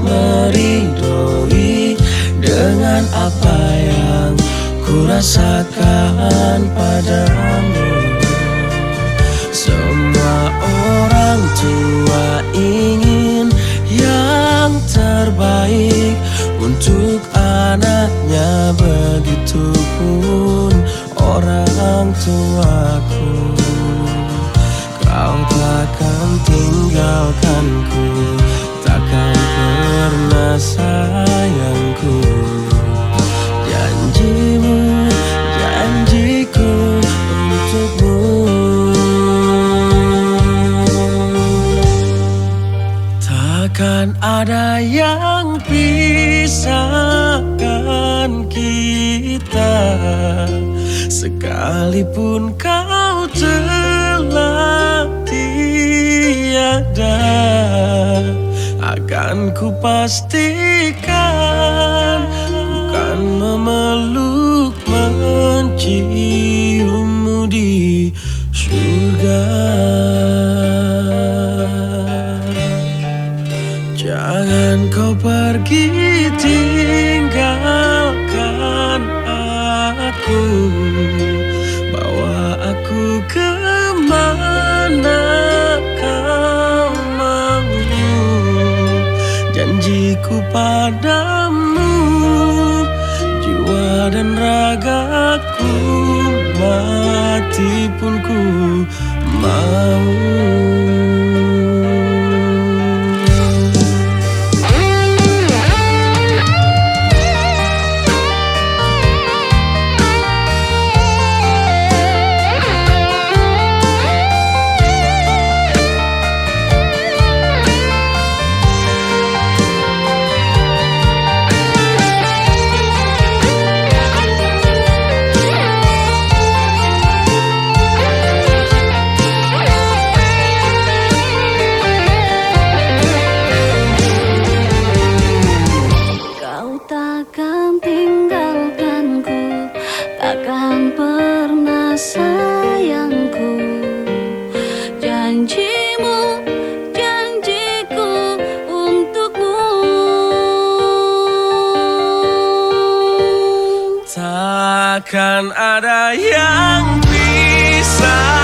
meridoi dengan apa yang ku rasakan padamu. Semua orang tua ingin yang terbaik untuk anaknya. Begitupun orang tuaku. Kau takkan tinggalkanku yang pisahkan kita. Sekalipun kau telah tiada Akan ku pastikan Bukan memeluk menciummu Aku mati pun ku mau. Takkan ada yang bisa